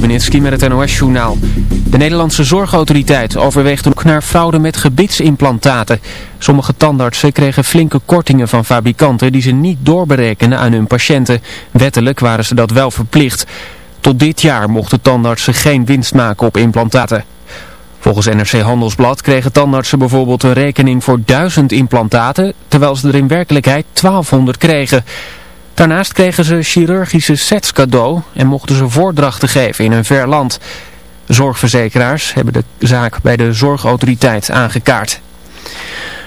Stubenitski met het NOS-journaal. De Nederlandse Zorgautoriteit overweegt ook naar fraude met gebitsimplantaten. Sommige tandartsen kregen flinke kortingen van fabrikanten die ze niet doorberekenen aan hun patiënten. Wettelijk waren ze dat wel verplicht. Tot dit jaar mochten tandartsen geen winst maken op implantaten. Volgens NRC Handelsblad kregen tandartsen bijvoorbeeld een rekening voor 1000 implantaten, terwijl ze er in werkelijkheid 1200 kregen. Daarnaast kregen ze chirurgische sets cadeau en mochten ze voordrachten geven in een ver land. Zorgverzekeraars hebben de zaak bij de zorgautoriteit aangekaart.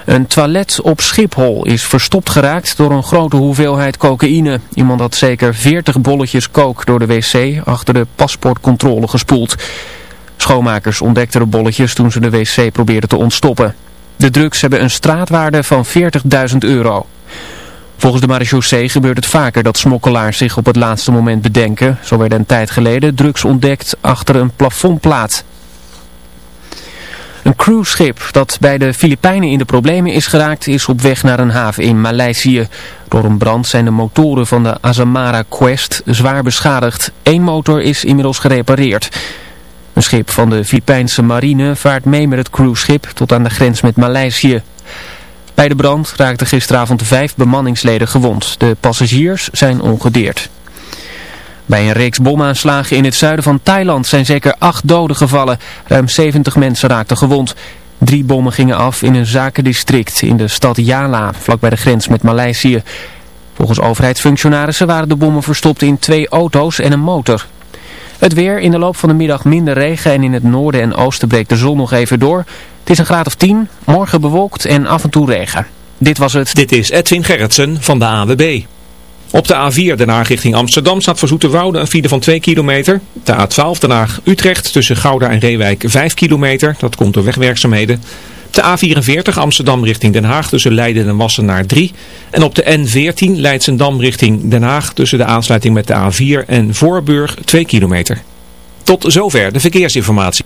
Een toilet op Schiphol is verstopt geraakt door een grote hoeveelheid cocaïne. Iemand had zeker 40 bolletjes kook door de wc achter de paspoortcontrole gespoeld. Schoonmakers ontdekten de bolletjes toen ze de wc probeerden te ontstoppen. De drugs hebben een straatwaarde van 40.000 euro. Volgens de marechaussee gebeurt het vaker dat smokkelaars zich op het laatste moment bedenken. Zo werden een tijd geleden drugs ontdekt achter een plafondplaat. Een cruiseschip dat bij de Filipijnen in de problemen is geraakt is op weg naar een haven in Maleisië. Door een brand zijn de motoren van de Azamara Quest zwaar beschadigd. Eén motor is inmiddels gerepareerd. Een schip van de Filipijnse marine vaart mee met het cruiseschip tot aan de grens met Maleisië. Bij de brand raakten gisteravond vijf bemanningsleden gewond. De passagiers zijn ongedeerd. Bij een reeks bomaanslagen in het zuiden van Thailand zijn zeker acht doden gevallen. Ruim 70 mensen raakten gewond. Drie bommen gingen af in een zakendistrict in de stad Yala, vlakbij de grens met Maleisië. Volgens overheidsfunctionarissen waren de bommen verstopt in twee auto's en een motor. Het weer in de loop van de middag minder regen en in het noorden en oosten breekt de zon nog even door. Het is een graad of 10, morgen bewolkt en af en toe regen. Dit was het. Dit is Edwin Gerritsen van de AWB. Op de A4 Den Haag richting Amsterdam staat voor Zoeterwoude een file van 2 kilometer. De A12 Den Haag Utrecht tussen Gouda en Reewijk 5 kilometer. Dat komt door wegwerkzaamheden. De A44 Amsterdam richting Den Haag tussen Leiden en Wassenaar 3. En op de N14 Leidsendam richting Den Haag tussen de aansluiting met de A4 en Voorburg 2 kilometer. Tot zover de verkeersinformatie.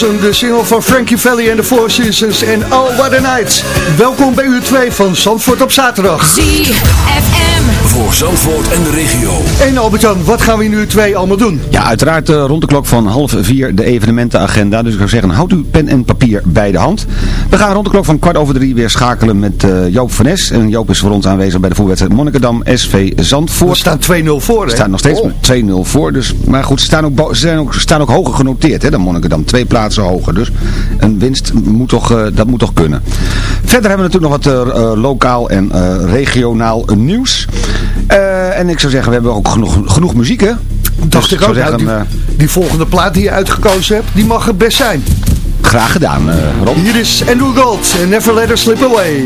Was de single van Frankie Valli en de Four Seasons en Oh What a Night. Welkom bij uur 2 van Zandvoort op zaterdag. ZFM. Voor Zandvoort en de regio. En Albert-Jan, wat gaan we in uur 2 allemaal doen? Ja, uiteraard eh, rond de klok van half vier de evenementenagenda. Dus ik zou zeggen, houd uw pen en papier bij de hand. We gaan rond de klok van kwart over drie weer schakelen met eh, Joop van Nes. En Joop is voor ons aanwezig bij de voetbalwedstrijd Monnikendam SV Zandvoort. We staan 2-0 voor, hè? We staan nog steeds Oh. met 2-0 voor. Dus, maar goed, ze staan ook, ze zijn ook, staan ook hoger genoteerd hè, dan Monnikendam. Twee plaatsen hoger. Dus een winst moet toch, eh, dat moet toch kunnen. Verder hebben we natuurlijk nog wat lokaal en eh, regionaal nieuws. Eh, en ik zou zeggen, we hebben ook genoeg, genoeg muziek hè. Dacht Dus ik zou ook. Nou, zeggen, die, eh, die volgende plaat die je uitgekozen hebt, die mag er best zijn. graag gedaan eh, Rob. Hier is Andrew Gold en Never Let Her Slip Away.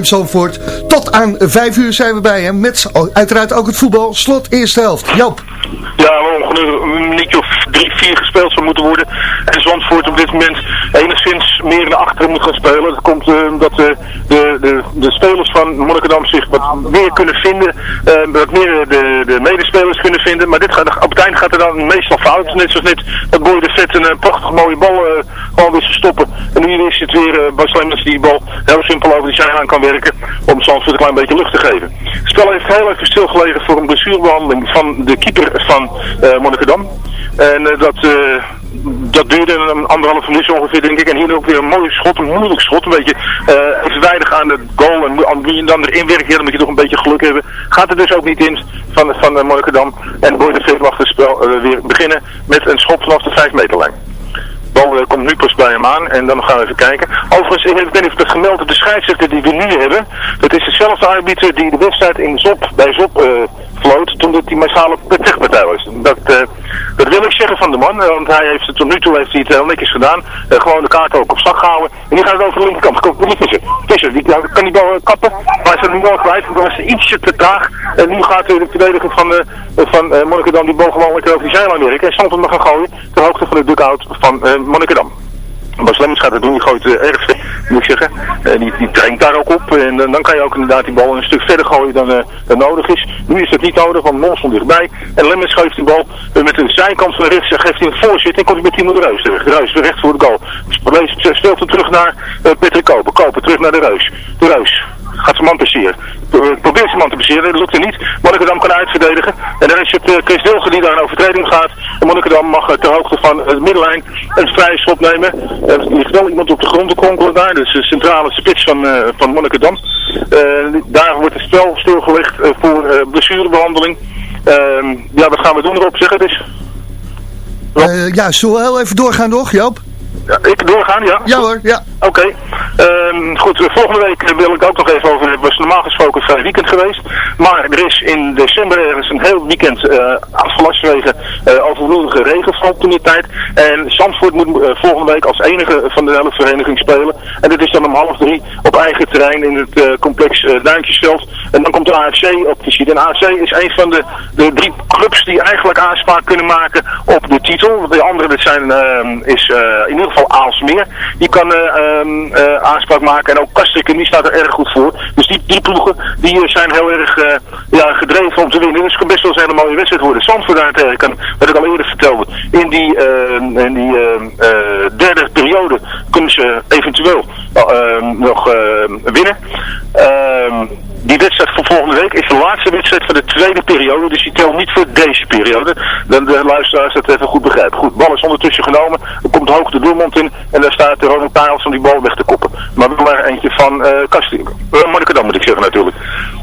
CFM. Tot aan vijf uur zijn we bij hem met uiteraard ook het voetbal. Slot eerste helft. Joop. Ja, ongeveer een minuutje of drie, vier gespeeld zou moeten worden. En Zandvoort op dit moment enigszins meer naar achteren moet gaan spelen. Dat komt uh, omdat uh, de, de, spelers van Monnikendam zich wat meer kunnen vinden. Uh, wat meer de, de medespelers kunnen vinden. Maar dit gaat, op het eind gaat er dan meestal fout. Net zoals net dat Boy de Vet een prachtig mooie bal gewoon weer te stoppen. En nu is het weer uh, Bas die bal heel simpel over die zijlijn kan werken. Om Zandvoort een klein beetje lucht te geven. Het spel heeft heel even stilgelegen voor een blessurebehandeling van de keeper van uh, Monnikendam. En dat, dat duurde een anderhalf minuut ongeveer denk ik. En hier ook weer een mooi schot, een moeilijk schot. Een beetje uh, evenwijdig aan de goal. En wie je dan erin werkt, dan moet je toch een beetje geluk hebben. Gaat er dus ook niet in van, van uh. En Boy de Veer mag het spel uh, weer beginnen met een schot vanaf de 5 meterlijn bal uh, komt nu pas bij hem aan en dan gaan we even kijken. Overigens, ik weet niet of het gemeld de scheidsrechter die we nu hebben, dat is dezelfde arbiter die de wedstrijd in Zop, bij Zop uh, floot toen dat die massale vechtpartij was. Dat, uh, dat wil ik zeggen van de man, want hij heeft het tot nu toe heeft hij het heel netjes gedaan. gewoon de kaart ook op zak gehouden. En die gaat het over de linkerkant. Komt niet tussen. Tussen, die kan die bal kappen, maar is er nu wel kwijt. Dan was ietsje te traag. En nu gaat de verdediger van, van uh, Monnikendam die bal gewoon lekker over die zijlijn werken. En soms hem nog gaan gooien ter hoogte van de dugout van Monnikendam. Bas Lemmens gaat het doen, die gooit uh, erg ver, moet ik zeggen. Uh, die, die daar ook op en dan kan je ook inderdaad die bal een stuk verder gooien dan, dan nodig is. Nu is dat niet nodig, want Mons stond dichtbij. En Lemmens geeft die bal met de zijkant van de rechts, geeft hij een voorzit en komt hij met Timo de Reus. De Reus recht voor de goal. Speelt hem terug naar Patrick Koper. Koper terug naar de Reus. De Reus gaat zijn man passeren. Probeert zijn man te passeren, dat lukt er niet. Monnikendam kan uitverdedigen. En dan is het uh, Chris Dilge die daar een overtreding gaat. En Monnikendam mag uh, ter hoogte van de middenlijn een vrije schot nemen. Er ligt wel iemand op de grond te kronkelen daar. Dus de centrale spits van, van Monnikendam. daar wordt het spel stilgelegd voor blessurebehandeling. Ehm, ja, wat gaan we doen erop? Zeg het eens. ja, zullen we heel even doorgaan nog, Joop? Ja, ik doorgaan, ja? Ja hoor, ja. Oké. Um, goed, volgende week wil ik ook nog even over, het was normaal gesproken vrij weekend geweest. Maar er is in december ergens een heel weekend uh, afgelast vanwege uh, overvloedige regenval toen die tijd. En Zandvoort moet volgende week als enige van de hele vereniging spelen. En dit is dan om half drie op eigen terrein in het complex Duintjesveld. En dan komt de AFC op visite. En AFC is een van de, de drie clubs die eigenlijk aanspraak kunnen maken op de titel. De andere dat zijn, ehm, is in ieder geval Aalsmeer. Die kan um, uh, aanspraak maken. En ook Kastrikken, die staat er erg goed voor. Dus die, ploegen die uh, zijn heel erg uh, ja, gedreven om te winnen. Dus het kan best wel eens een mooie wedstrijd worden. Zandvoort wat ik al eerder vertelde, in die, in die derde periode kunnen ze eventueel nog winnen. Die wedstrijd van volgende week is de laatste wedstrijd van de tweede periode. Dus die telt niet voor deze periode. Dan de luisteraars dat even goed begrijpen. Goed, bal is ondertussen genomen. Er komt hoog de doelmond in. En daar staat Ronald Pijls om die bal weg te koppen. Maar wel maar eentje van uh, Kastien. Uh, moet ik zeggen natuurlijk.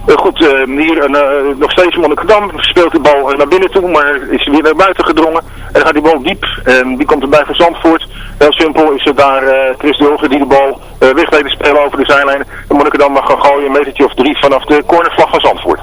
Uh, goed, uh, hier uh, nog steeds Monnikendam. Speelt de bal naar binnen toe. Maar is weer naar buiten gedrongen. En dan gaat die bal diep. En die komt erbij van Zandvoort. Heel simpel is het daar Chris Dilger die de bal weg weet spelen over de zijlijn. En Monnikendam mag gaan gooien. Een metertje of drie vanaf de cornervlag van Zandvoort.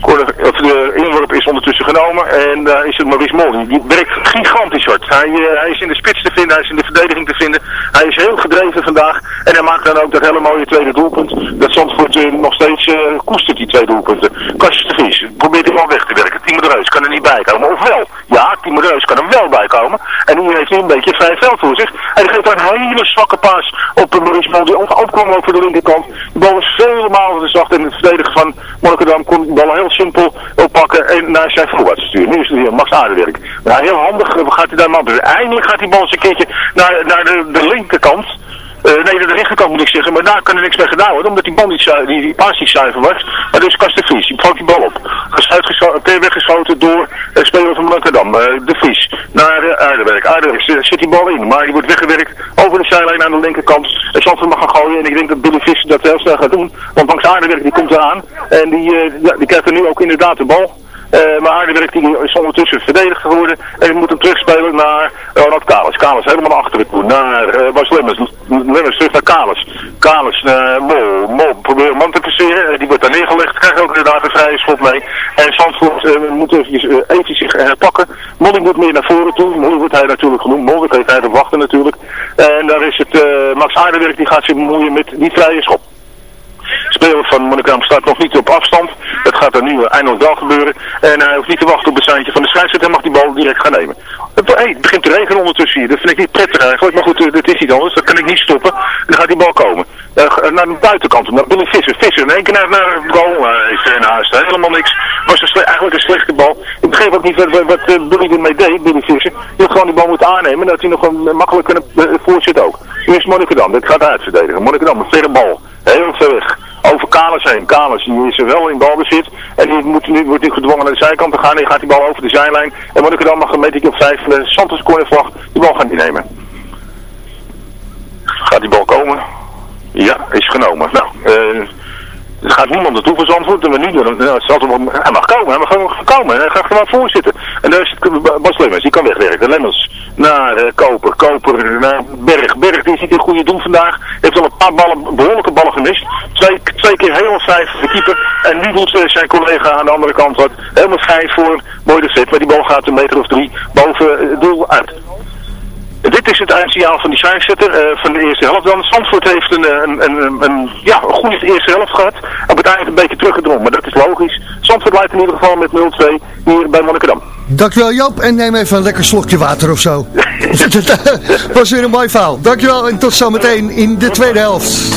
Of de inworp is ondertussen genomen en daar uh, is het Maurice Mol. Die werkt gigantisch hard. Hij, uh, hij is in de spits te vinden, hij is in de verdediging te vinden. Hij is heel gedreven vandaag en hij maakt dan ook dat hele mooie tweede doelpunt. Dat Zandvoort uh, nog steeds koestert, die twee doelpunten. Kastjes de Vries probeert hem al weg te werken. Timo Reus kan er niet bij komen. Of wel? Ja, Timo Reus kan er wel bij komen. En nu heeft hij een beetje vrij veld voor zich. En hij geeft daar een hele zwakke paas op Maurice Mol die opkwam over de linkerkant. De bal was vele malen zacht en het verdedigen van Monnikendam kon de bal heel simpel oppakken en naar zijn voorwaarts sturen. Nu is het weer Max Aardewerk. Nou, heel handig gaat hij daar maar. Eindelijk gaat die bal eens een keertje naar, naar de, de linkerkant. Uh, nee, de rechterkant moet ik zeggen, maar daar kan er niks mee gedaan worden, omdat die bal niet die, die paas niet zuiver was. Maar dus de Vries, die vangt die bal op. Uitgeschoten, weggeschoten door uh, speler van Rotterdam, de Vries, naar uh, Aardewerk. Aardewerk zit die bal in, maar die wordt weggewerkt over de zijlijn aan de linkerkant. En Zandvoort mag gaan gooien en ik denk dat Billy Visser dat heel snel gaat doen, want Max Aardewerk die komt eraan en die, die krijgt er nu ook inderdaad de bal. Uh, maar Aardewerk die is ondertussen verdedigd geworden. En moet hem terugspelen naar Ronald Kalis. Kalis helemaal naar achteren toe. Naar uh, Bas Lemmers. Lemmers terug naar Kalis. Kalis naar Mol. Mol probeert een man te passeren. Uh, die wordt daar neergelegd. Krijgt ook inderdaad een vrije schot mee. En Zandvoort moet eventjes, even zich herpakken. Molly moet meer naar voren toe. Molly wordt hij natuurlijk genoemd. Molly heeft hij de wachten natuurlijk. En daar is het eh, Max Aardenwerk die gaat zich bemoeien met die vrije schop. Speler van Monnikam staat nog niet op afstand. Dat gaat er nu eindelijk wel gebeuren. En hij hoeft niet te wachten op het seintje van de scheidsrechter. Hij mag die bal direct gaan nemen. Hey, het begint te regenen ondertussen hier. Dat vind ik niet prettig eigenlijk. Maar goed, eh, dat is niet anders. Dat kan ik niet stoppen. En dan gaat die bal komen. Eh, naar de buitenkant. Naar Billy Visser. Visser in één keer naar, naar de goal. Uh, is er. Helemaal niks. Was eigenlijk een slechte bal. Ik begreep ook niet wat, wat, Billy ermee deed. Billy Visser. Je had gewoon die bal moeten aannemen. En dat hij nog een makkelijk kunnen voorzitten ook. Nu is Monnikendam. Dat gaat uitverdedigen. Monnikendam. Een verre bal. Heel ver weg over Kalis heen. Kalis die is er wel in balbezit. En die moet, nu, wordt nu gedwongen naar de zijkant te gaan. En die gaat die bal over de zijlijn. En wat ik er dan mag een meter op vijf van de Santos cornervlag die bal gaan innemen. Gaat die bal komen? Ja, is genomen. Nou, eh... Er gaat niemand naartoe voor Zandvoort. En we nu doen. Nou, hij mag komen. Hij mag gewoon komen. Hij gaat gewoon voorzitten. En daar is het Bas Lemmens. Die kan wegwerken. Lemmens naar eh, Koper. Koper naar Berg. Berg die ziet een goede doen vandaag. Heeft al een paar ballen, behoorlijke ballen gemist. Twee, twee keer helemaal vrij voor de keeper. En nu doet eh, zijn collega aan de andere kant wat. Helemaal vrij voor Boy de. Maar die bal gaat een meter of drie boven het doel uit. Dit is het eindsignaal van die scheidsrechter eh, van de eerste helft. Dan Zandvoort heeft een, eh, een, een, een, een, ja, een goede eerste helft gehad. Op het eind een beetje teruggedrongen, maar dat is logisch. Zandvoort leidt in ieder geval met 0-2 hier bij Monnikendam. Dankjewel Joop en neem even een lekker slokje water of zo. Dat was weer een mooi verhaal. Dankjewel en tot zometeen in de tweede helft.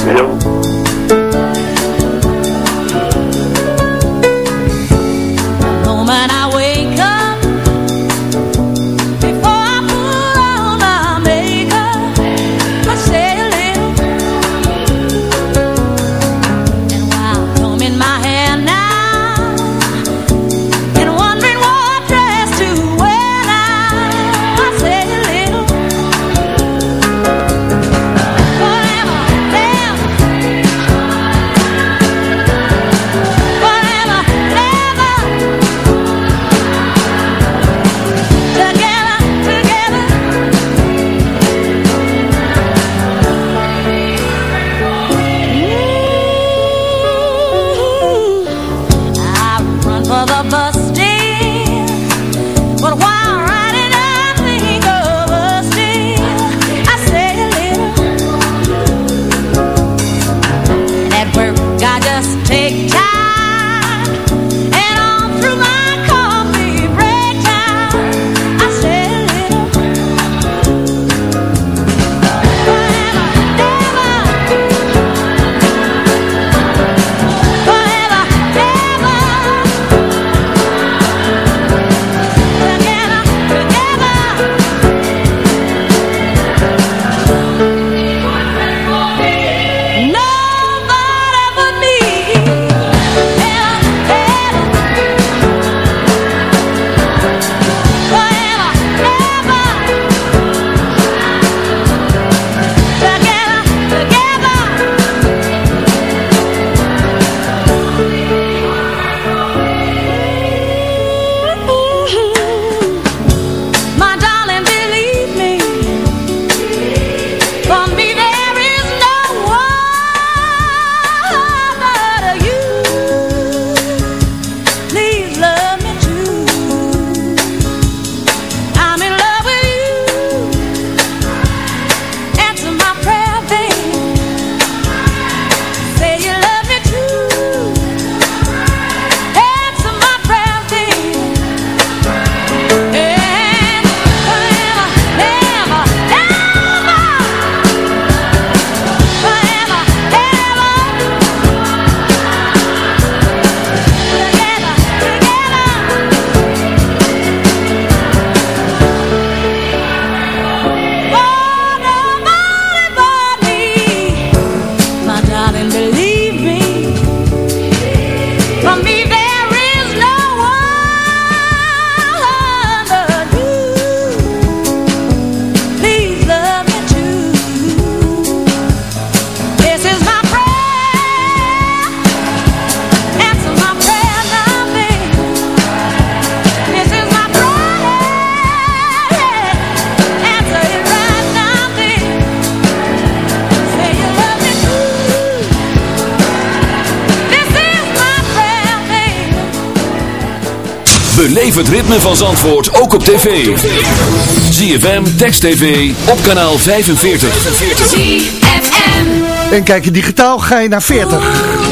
Beleef het ritme van Zandvoort ook op tv. ZFM, Text TV, op kanaal 45. ZFM. En kijk je digitaal, ga je naar 40.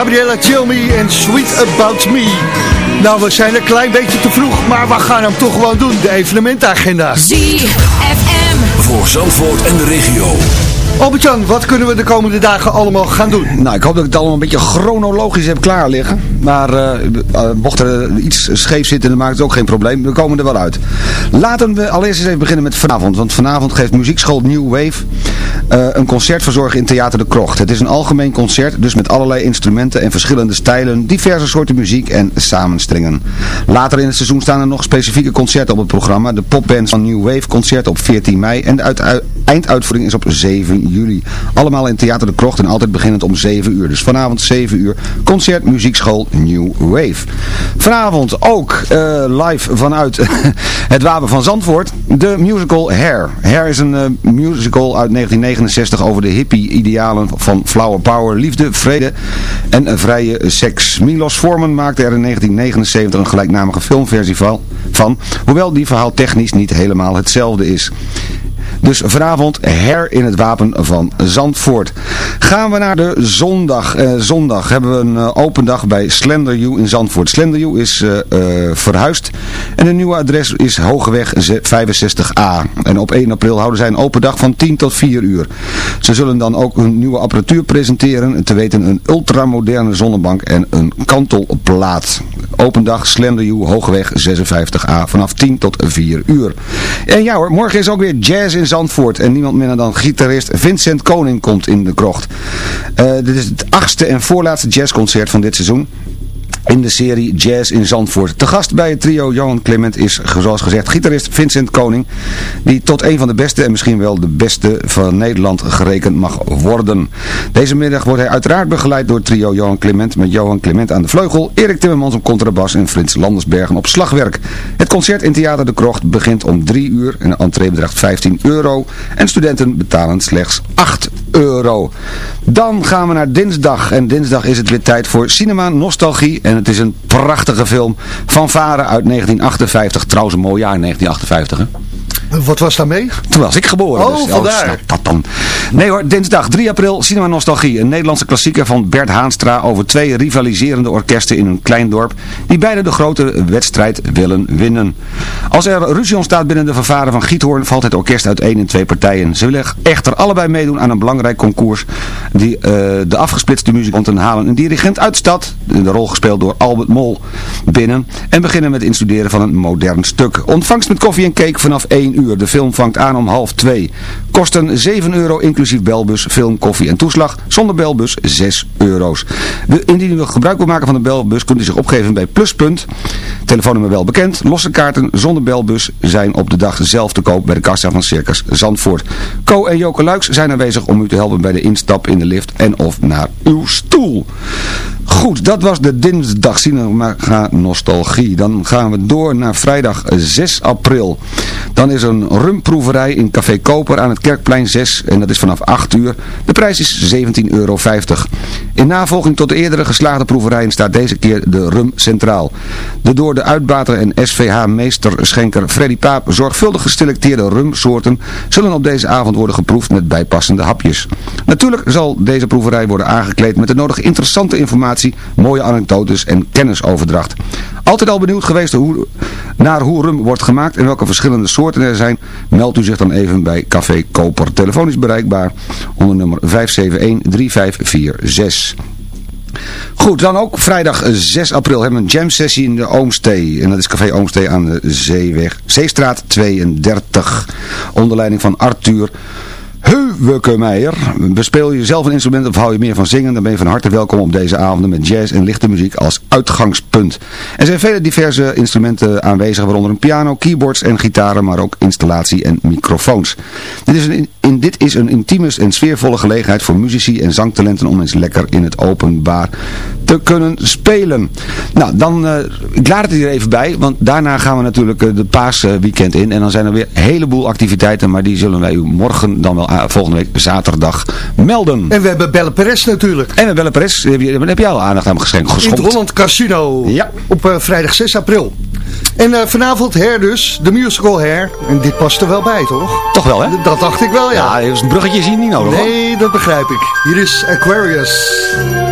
Gabriella Chilmi en Sweet About Me. Nou, we zijn een klein beetje te vroeg, maar we gaan hem toch gewoon doen. De evenementagenda. ZFM. Voor Zandvoort en de regio. Albert-Jan, wat kunnen we de komende dagen allemaal gaan doen? Nou, ik hoop dat ik het allemaal een beetje chronologisch heb klaar liggen. Maar eh, eh, mocht er iets scheef zitten, dan maakt het ook geen probleem. We komen er wel uit. Laten we allereerst eens even beginnen met vanavond. Want vanavond geeft muziekschool New Wave eh, een concert verzorgen in Theater de Krocht. Het is een algemeen concert, dus met allerlei instrumenten en verschillende stijlen, diverse soorten muziek en samenstringen. Later in het seizoen staan er nog specifieke concerten op het programma. De popband van New Wave concert op 14 mei en de uit- einduitvoering is op 7 juli. Allemaal in Theater de Krocht en altijd beginnend om 7 uur. Dus vanavond 7 uur concert muziekschool New Wave. Vanavond ook eh, live vanuit het Wapen van Zandvoort de musical Hair. Hair is een eh, musical uit 1969 over de hippie-idealen van flower power, liefde, vrede en vrije seks. Milos Forman maakte er in 1979 een gelijknamige filmversie van hoewel die verhaal technisch niet helemaal hetzelfde is. Dus vanavond her in het wapen van Zandvoort. Gaan we naar de zondag. Eh, zondag hebben we een eh, open dag bij Slender U in Zandvoort. Slender U is eh, verhuisd en een nieuwe adres is Hogeweg ze- 65A. En op 1 april houden zij een open dag van 10 tot 4 uur. Ze zullen dan ook hun nieuwe apparatuur presenteren. Te weten een ultramoderne zonnebank en een kantelplaat. Open dag U Hogeweg 56A vanaf 10 tot 4 uur. En ja hoor, morgen is ook weer jazz in Zandvoort. En niemand minder dan gitarist Vincent Koning komt in de krocht. Eh, dit is het achtste en voorlaatste jazzconcert van dit seizoen in de serie Jazz in Zandvoort. Te gast bij het trio Johan Clement is, zoals gezegd, gitarist Vincent Koning, die tot een van de beste en misschien wel de beste van Nederland gerekend mag worden. Deze middag wordt hij uiteraard begeleid door trio Johan Clement, met Johan Clement aan de vleugel, Erik Timmermans op contrabas en Frits Landersbergen op slagwerk. Het concert in Theater de Krocht begint om 3 uur en de entree bedraagt 15 euro en studenten betalen slechts 8 euro. Dan gaan we naar dinsdag en dinsdag is het weer tijd voor Cinema Nostalgie en het is een prachtige film van Varen uit 1958. Trouwens een mooi jaar 1958 hè. Wat was daarmee? Toen was ik geboren. Oh, dus, vandaar. snap dat dan. Nee hoor, dinsdag 3 april, Cinema Nostalgie. Een Nederlandse klassieker van Bert Haanstra over twee rivaliserende orkesten in een klein dorp. Die beide de grote wedstrijd willen winnen. Als er ruzie ontstaat binnen de vervaren van Giethoorn valt het orkest uit één in twee partijen. Ze willen echter allebei meedoen aan een belangrijk concours. Die eh, de afgesplitste muzikanten halen een dirigent uit de stad. In de rol gespeeld door Albert Mol binnen. En beginnen met het instuderen van een modern stuk. Ontvangst met koffie en cake vanaf 1 uur. De film vangt aan om half 2. Kosten 7 euro inclusief belbus, film, koffie en toeslag. Zonder belbus 6 euro's. De, indien u gebruik wil maken van de belbus kunt u zich opgeven bij Pluspunt. Telefoonnummer wel bekend. Losse kaarten zonder belbus zijn op de dag zelf te koop bij de kassa van Circus Zandvoort. Co en Joke Luiks zijn aanwezig om u te helpen bij de instap in de lift en of naar uw stoel. Goed, dat was de dinsdag Cinema Nostalgie. Dan gaan we door naar vrijdag 6 april. Dan is er een rumproeverij in Café Koper aan het Kerkplein 6 en dat is vanaf 8 uur. De prijs is 17,50 euro. In navolging tot de eerdere geslaagde proeverijen staat deze keer de rum centraal. De door de uitbater en SVH-meesterschenker Freddy Paap zorgvuldig geselecteerde rumsoorten zullen op deze avond worden geproefd met bijpassende hapjes. Natuurlijk zal deze proeverij worden aangekleed met de nodige interessante informatie, mooie anekdotes en kennisoverdracht. Altijd al benieuwd geweest naar hoe rum wordt gemaakt en welke verschillende soorten er zijn, meldt u zich dan even bij Café Koper. Telefonisch bereikbaar onder nummer 571-3546. Goed, dan ook vrijdag 6 april hebben we een jam sessie in de Oomstee. En dat is Café Oomstee aan de Zeeweg, Zeestraat 32. Onder leiding van Arthur Heuwekemeijer. Bespeel je zelf een instrument of hou je meer van zingen, dan ben je van harte welkom op deze avonden met jazz en lichte muziek als uitgangspunt. Er zijn vele diverse instrumenten aanwezig, waaronder een piano, keyboards en gitaren, maar ook installatie en microfoons. Dit is een, in, dit is een intieme en sfeervolle gelegenheid voor muzici en zangtalenten om eens lekker in het openbaar te kunnen spelen. Nou, dan, eh, ik laat het hier even bij, want daarna gaan we natuurlijk eh, de paasweekend in en dan zijn er weer een heleboel activiteiten, maar die zullen wij u morgen dan wel volgende week zaterdag melden. En we hebben Belle Perez natuurlijk. En we Belle Perez, heb je, heb je al aandacht aan geschenkt? In het? Holland Casino. Ja. Op eh, vrijdag 6 april. En eh, vanavond Hair dus, de musical Hair. En dit past er wel bij, toch? Toch wel, hè? Dat dacht ik wel, ja. Ja, een bruggetje is hier niet nodig, hoor. Nee, dat begrijp ik. Hier is Aquarius.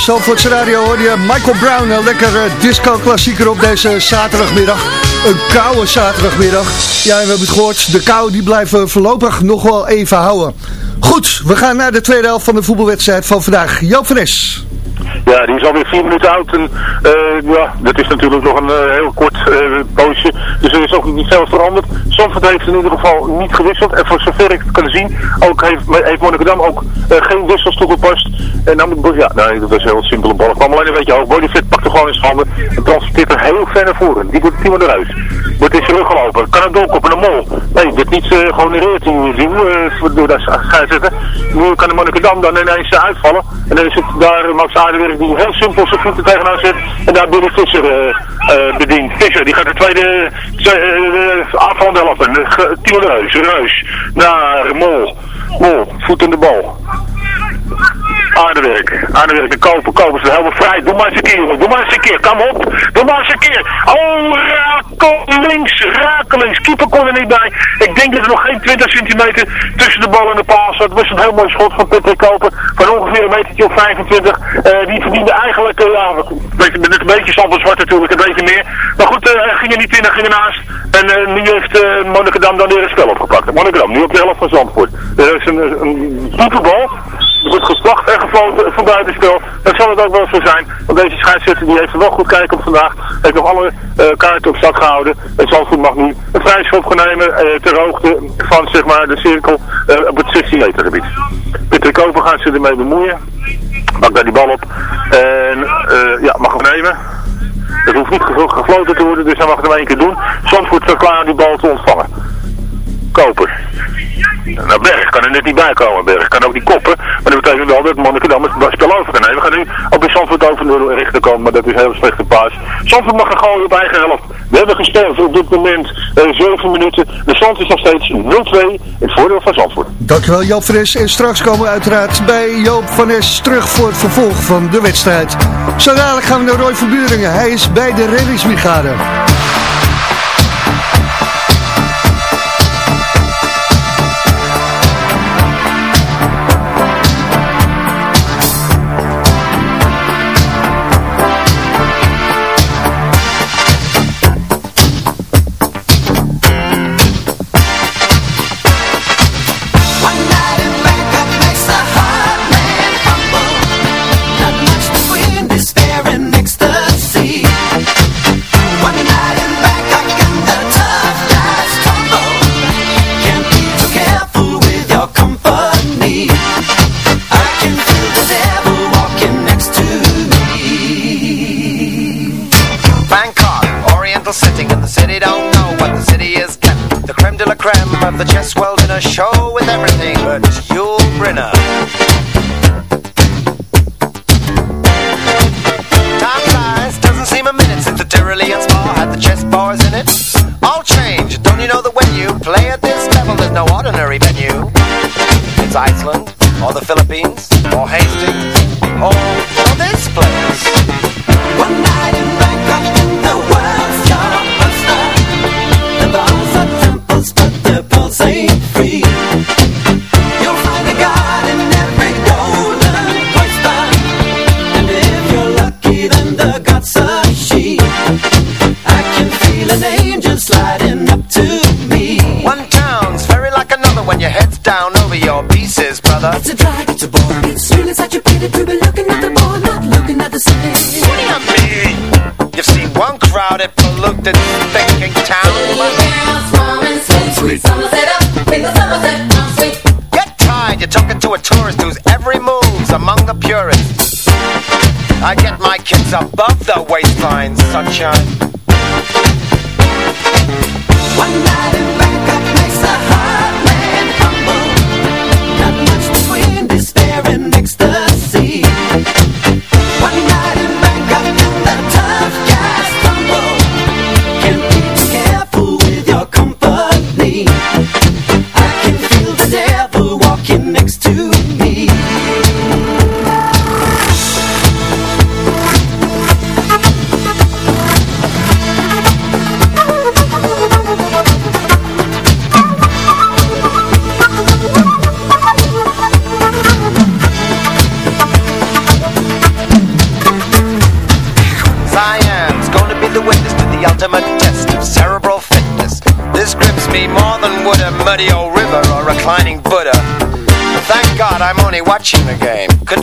Zalvoorts Radio hoor je Michael Brown, een lekkere disco-klassieker op deze zaterdagmiddag. Een koude zaterdagmiddag. Ja, en we hebben het gehoord, de kou die blijven voorlopig nog wel even houden. Goed, we gaan naar de tweede helft van de voetbalwedstrijd van vandaag. Joop van. Ja, die is alweer vier minuten oud. En, eh, ja, dat is natuurlijk nog een eh, heel kort eh, poosje. Dus er is ook niet veel veranderd. Zandvoort heeft in ieder geval niet gewisseld. En voor zover ik het kan zien, ook heeft, heeft Monnikendam ook eh, geen wissels toegepast. En dan moet ja, nee, dat was een heel simpele bal. kwam alleen een beetje hoog. Bodyfit pakt er gewoon in handen. En transporteert er heel ver naar voren. Die wordt Timo eruit. Wordt in zijn rug gelopen. Kan het doorkoppen, een mol. Nee, dit niet uh, gehonoreerd. Uh, door dat scheidsrechter. Nu kan de Monnikendam dan ineens uh, uitvallen. En dan is het daar Max Aardenwerk die heel simpel zijn voeten tegenaan zet. En daar Billy Visser uh, uh, bedient. Visser, die gaat de tweede helft. Uh, Timo de Reus, Reus. Naar Mol. Mol, voet in de bal. Aardewerk, aardewerk, de koper, koper is helemaal vrij. Doe maar eens een keer. Doe maar eens een keer. Kom op. Doe maar eens een keer. Oh, rakelings, rakelings. Keeper kon er niet bij. Ik denk dat er nog geen 20 centimeter tussen de bal en de paal zat. Het was een heel mooi schot van Patrick Koper. Van ongeveer een metertje of 25. Uh, die verdiende eigenlijk, uh, ja, met een beetje zand zwart natuurlijk, een beetje meer. Maar goed, uh, ging er niet in, ging ernaast. En nu heeft uh, Monnikendam dan weer een spel opgepakt. Monnikendam, nu op de helft van Zandvoort. Er is een, een diepe bal. Er wordt geslacht gefloten van buitenspel. Dat zal het ook wel zo zijn. Want deze scheidsrechter die heeft er wel goed kijken op vandaag. Heeft nog alle uh, kaarten op zak gehouden. Het Zandvoort mag nu een vrij schop gaan nemen uh, ter hoogte van zeg maar, de cirkel uh, op het 16 meter gebied. Peter Koper gaat ze ermee bemoeien. Pak daar die bal op. En ja, mag hem nemen. Het hoeft niet gefloten te worden, dus hij mag het nog één keer doen. Zandvoort staat klaar die bal te ontvangen. Koper. Nou, Berg kan er net niet bij komen. Berg kan ook niet koppen. Maar dat betekent wel dat Monnikendam het spel over kan nemen. We gaan nu op de Zandvoort over de richter komen, maar dat is een heel slechte paas. Zandvoort mag gaan gooien op eigen helft. We hebben gespeeld op dit moment uh, 7 minuten. De stand is nog steeds 0-2 in het voordeel van Zandvoort. Dankjewel Joop van Es. En straks komen we uiteraard bij Joop van Es terug voor het vervolg van de wedstrijd. Zo dadelijk gaan we naar Roy van Buringen. Hij is bij de reddingsbrigade. Show Looked overlooked the thinking town. Sweet. Get tired, you're talking to a tourist whose every move's among the purists. I get my kids above the waistline, sunshine.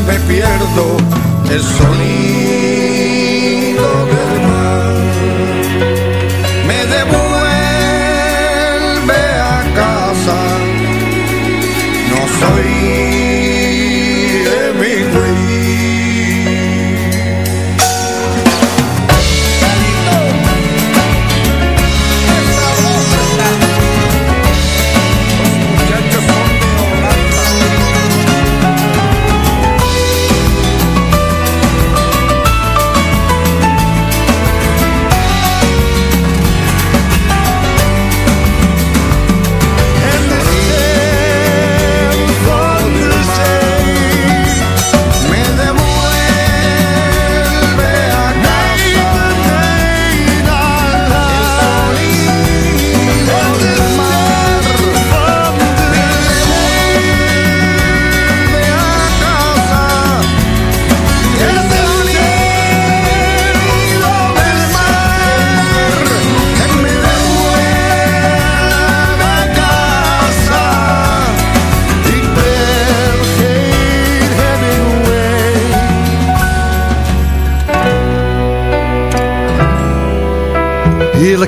me pierdo el sonido que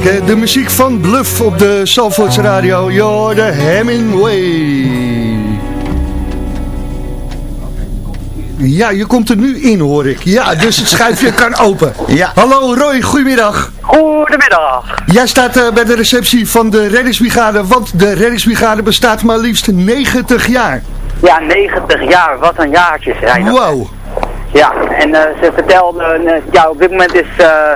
De muziek van Bluff op de Zalvoorts Radio. Yo, de Hemingway. Ja, je komt er nu in hoor ik. Ja, dus het schuifje kan open. Ja. Hallo Roy, goedemiddag. Goedemiddag. Jij staat eh, bij de receptie van de reddingsbrigade, want de reddingsbrigade bestaat maar liefst 90 jaar. Ja, 90 jaar, wat een zijn dat. Wow. Ja, en eh, ze vertelden, eh, ja, op dit moment is, eh,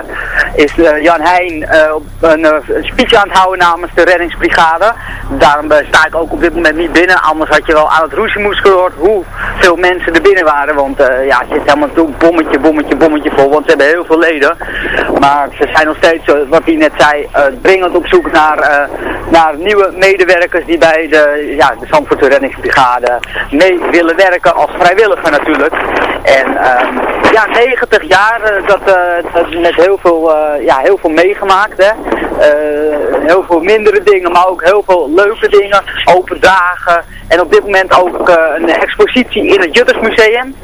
is Jan Heijn eh, op een eh, speech aan het houden namens de reddingsbrigade. Daarom eh, sta ik ook op dit moment niet binnen, anders had je wel aan het roezemoes gehoord hoeveel mensen er binnen waren. Want eh, ja, het zit helemaal bommetje, bommetje, bommetje vol, want ze hebben heel veel leden. Maar ze zijn nog steeds, wat hij net zei, dringend op zoek naar, naar nieuwe medewerkers die bij de, ja, de Zandvoortse reddingsbrigade mee willen werken als vrijwilliger natuurlijk. En ehm, ja, 90 jaar, dat, dat met heel veel, ja, heel veel meegemaakt. Hè. Eh, heel veel mindere dingen, maar ook heel veel leuke dingen. Open dagen. En op dit moment ook eh, een expositie in het Juttersmuseum.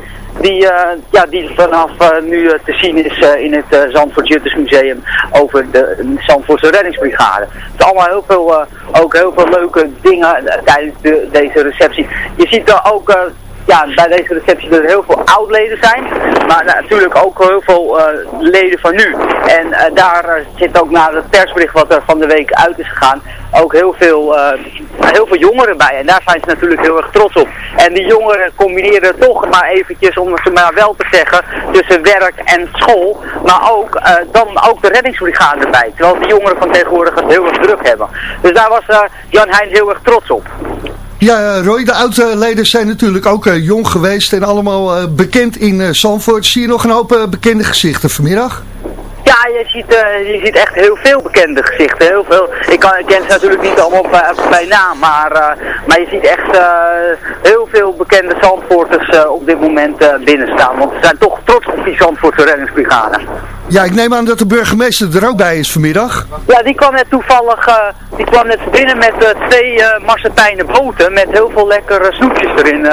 Die, eh, ja, die vanaf nu te zien is in het Zandvoort Juttersmuseum over de Zandvoortse reddingsbrigade. Het is allemaal heel veel, ook heel veel leuke dingen tijdens de, deze receptie. Je ziet er ook... ja, bij deze receptie dat er heel veel oud-leden zijn, maar natuurlijk ook heel veel eh, leden van nu. En eh, daar eh, zit ook na het persbericht wat er van de week uit is gegaan, ook heel veel, heel veel jongeren bij. En daar zijn ze natuurlijk heel erg trots op. En die jongeren combineren toch maar eventjes, om het maar wel te zeggen, tussen werk en school, maar ook dan ook de reddingsbrigade erbij. Terwijl die jongeren van tegenwoordig het heel erg druk hebben. Dus daar was Jan Heijn heel erg trots op. Ja, eh, Roy, de oud-leden zijn natuurlijk ook eh, jong geweest en allemaal eh, bekend in Zandvoort. Zie je nog een hoop bekende gezichten vanmiddag? Ja, je ziet, eh, je ziet echt heel veel bekende gezichten. Heel veel. Ik, kan, ik ken ze natuurlijk niet allemaal bij, bij naam, maar, eh, maar je ziet echt eh, heel veel bekende Zandvoorters op dit moment binnenstaan. Want ze zijn toch trots op die Zandvoortse reddingsbrigade. Ja, ik neem aan dat de burgemeester er ook bij is vanmiddag. Ja, die kwam net toevallig, die kwam net binnen met twee marsepijnen boten met heel veel lekkere snoepjes erin.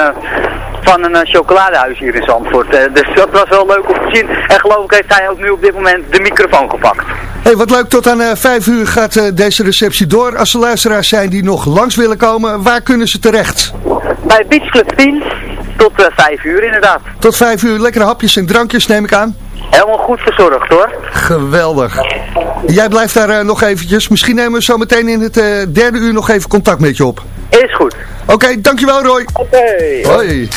van een eh, chocoladehuis hier in Zandvoort. Dus dat was wel leuk om te zien. En geloof ik heeft hij ook nu op dit moment de microfoon gepakt. Hey, wat leuk, tot aan eh, vijf uur gaat eh, deze receptie door. Als er luisteraars zijn die nog langs willen komen, waar kunnen ze terecht? Bij Beach Club 10 tot eh, 5 uur inderdaad. Tot vijf uur, lekkere hapjes en drankjes neem ik aan. Helemaal goed verzorgd hoor. Geweldig. Jij blijft daar nog eventjes. Misschien nemen we zo meteen in het derde uur nog even contact met je op. Is goed. Oké, dankjewel Roy. Oké. Hoi.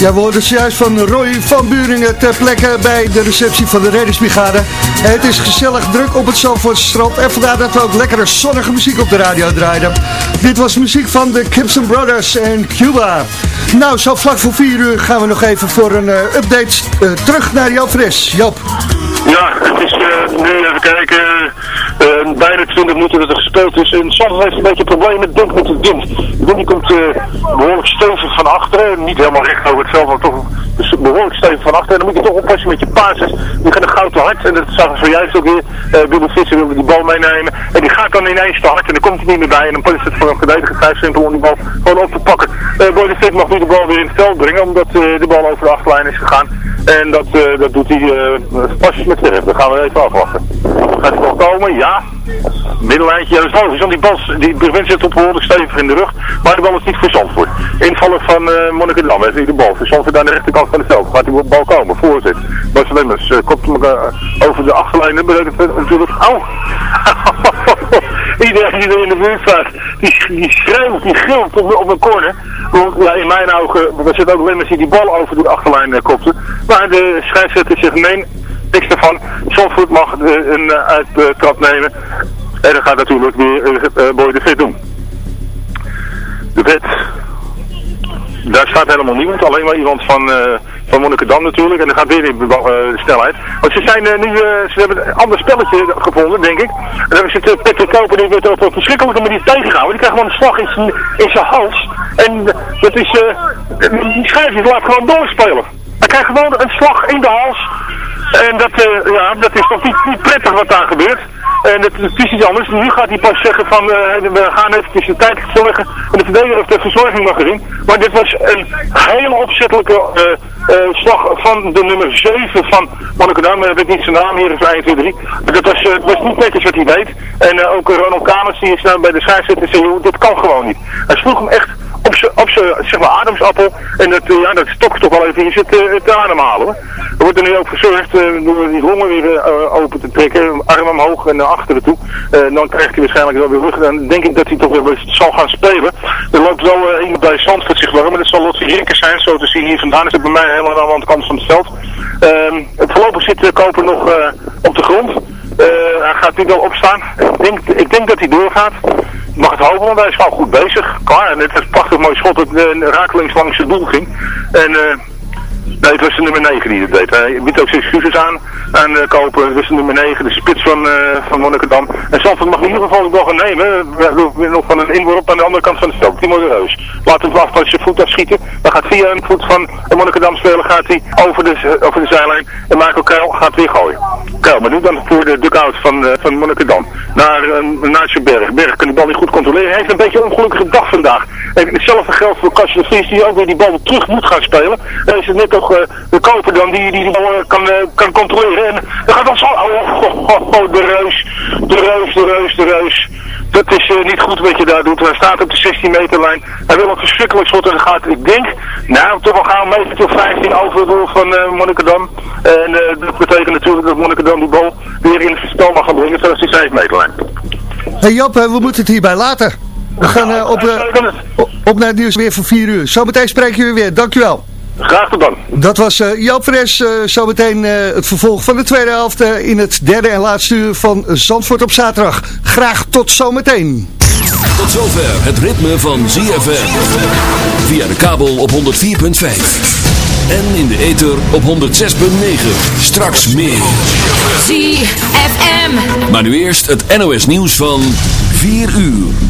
Ja, we hoorden zojuist van Roy van Buringen ter plekke bij de receptie van de reddingsbrigade. Het is gezellig druk op het Zandvoortse strand. En vandaar dat we ook lekkere zonnige muziek op de radio draaiden. Dit was muziek van de Gibson Brothers en Cuba. Nou, zo vlak voor 4 uur gaan we nog even voor een eh, update eh, terug naar Joop Fres. Joop. Ja, het is eh, nu even kijken. Eh, bijna 20 minuten dat er gespeeld is. En Zandvoort heeft een beetje problemen Dunk met de wind. De wind komt eh, behoorlijk stevig van achteren. Niet helemaal recht over het veld, maar toch dus behoorlijk stevig van achteren. En dan moet je toch oppassen met je passes. Die gaan goud te hard. En dat zagen we zojuist ook weer. Uh, Billy Visser wilde die bal meenemen. En die gaat dan ineens te hard. En dan komt hij niet meer bij. En dan is het voor een verdediger vrij simpel om die bal gewoon op te pakken. Uh, Boy de Vet mag nu de bal weer in het veld brengen. Omdat eh, de bal over de achterlijn is gegaan. En dat, eh, dat doet hij pasjes met terug. Dan gaan we even afwachten. Gaat die bal komen? Ja. Middellijntje. Ja, dat is logisch. Die bal, die Brevent zit op behoorlijk stevig in de rug. Maar de bal is niet voor Zandvoort. Invallen van uh, Monnikendam heeft hij de bal. Voor Zandvoort aan de rechterkant van het veld. Gaat die bal komen. Voorzit. Bas Lemmers uh, komt uh, over de achterlijn. Dat betekent natuurlijk... Au! Iedereen die er in de buurt staat, die, schreeuwt, die gilt op, op een corner. Want ja, in mijn ogen, er zit ook Lemmers die die bal over de achterlijn kopte. Maar de scheidsrechter zegt nee, niks daarvan. Zandvoort mag de, een uh, uittrap nemen. En dan gaat natuurlijk weer uh, Boy de Vet doen. De Vet, daar staat helemaal niemand, alleen maar iemand van, uh, van Monnikendam natuurlijk. En dan gaat weer in de snelheid. Want ze zijn nu, ze hebben een ander spelletje gevonden, denk ik. En dan hebben ze Patrick Koper, die wordt op een verschrikkelijke manier tegengehouden. Die krijgt gewoon een slag in zijn, in zijn hals. En dat is, die scheidsrechter laat gewoon doorspelen. Hij krijgt gewoon een slag in de hals. En dat, uh, ja, dat is toch niet, niet prettig wat daar gebeurt. En het, is iets anders. Nu gaat hij pas zeggen van uh, we gaan eventjes de tijd verzorgen. En de verdediger heeft de verzorging nog gezien. Maar dit was een hele opzettelijke uh, slag van de nummer 7 van Monnikendam. Ik weet niet zijn naam, hier is 1, 2, 3. Dat was, was niet netjes wat hij deed. En ook Ronald Kamers die is nou bij de scheidsrechter zei, dit kan gewoon niet. Hij sloeg hem echt op zijn zeg maar, ademsappel. En dat, uh, ja, dat stokt toch wel even in uh, te ademhalen. Er wordt er nu ook verzorgd uh, door die longen weer open te trekken, arm omhoog en naar achteren toe. dan krijgt hij waarschijnlijk wel weer rug. Dan denk ik dat hij toch weer zal gaan spelen. Er loopt wel iemand bij Zandvoort zich warm, maar dat zal Rinkers zijn, zo te zien hier vandaan. Is het bij mij helemaal aan de kant van het veld. Ehm, het voorlopig zit Koper nog op de grond. hij gaat nu wel opstaan. Ik denk, ik denk dat hij doorgaat mag het hopen, want hij is wel goed bezig. Klaar, en het is prachtig mooi schot dat uh, rakelings langs het doel ging. En uh, nee, het was de nummer 9 die het deed. Hij biedt ook zijn excuses aan aan uh, Kopen. Het was de nummer 9, de spits van, uh, van Monnikendam. En Zandvoort mag in ieder geval nog gaan nemen. We hebben nog van een inworp aan de andere kant van het veld. Timo de Reus. Laat hem af als je voet afschieten. Dan gaat via een voet van Monnikendam spelen, gaat hij over de, over de zijlijn. En Michael Kuil gaat weer gooien. Kuil, maar nu dan voor de dugout van, uh, van Monnikendam. Naar, uh, naar berg. Berg kan die bal niet goed controleren. Hij heeft een beetje een ongelukkige dag vandaag. En hetzelfde geldt voor Kastje de die ook weer die bal terug moet gaan spelen. Dan is het net toch uh, de koper dan die die, die bal kan, uh, kan controleren. En dan gaat dan zo... Oh, oh, oh, oh, de reus. De reus, de reus, de reus. Dat is uh, niet goed wat je daar doet. Hij staat op de 16 meter lijn. Hij wil een verschrikkelijk schot en gaat, ik denk, nou toch wel gaan een meter tot 15 over doel van uh, Monnikendam. En uh, dat betekent natuurlijk dat Monnikendam die bal weer in het spel mag gaan brengen, zoals die 5 meter lijn. Hey Job, we moeten het hierbij laten. We gaan op, op naar het nieuws weer voor 4 uur. Zometeen spreken we weer. Dankjewel. Graag tot dan. Dat was uh, Joop Fres. Uh, zometeen uh, het vervolg van de tweede helft in het derde en laatste uur van Zandvoort op zaterdag. Graag tot zometeen. Tot zover het ritme van ZFM. Via de kabel op 104.5. En in de ether op 106.9. Straks meer. ZFM. Maar nu eerst het NOS nieuws van 4 uur.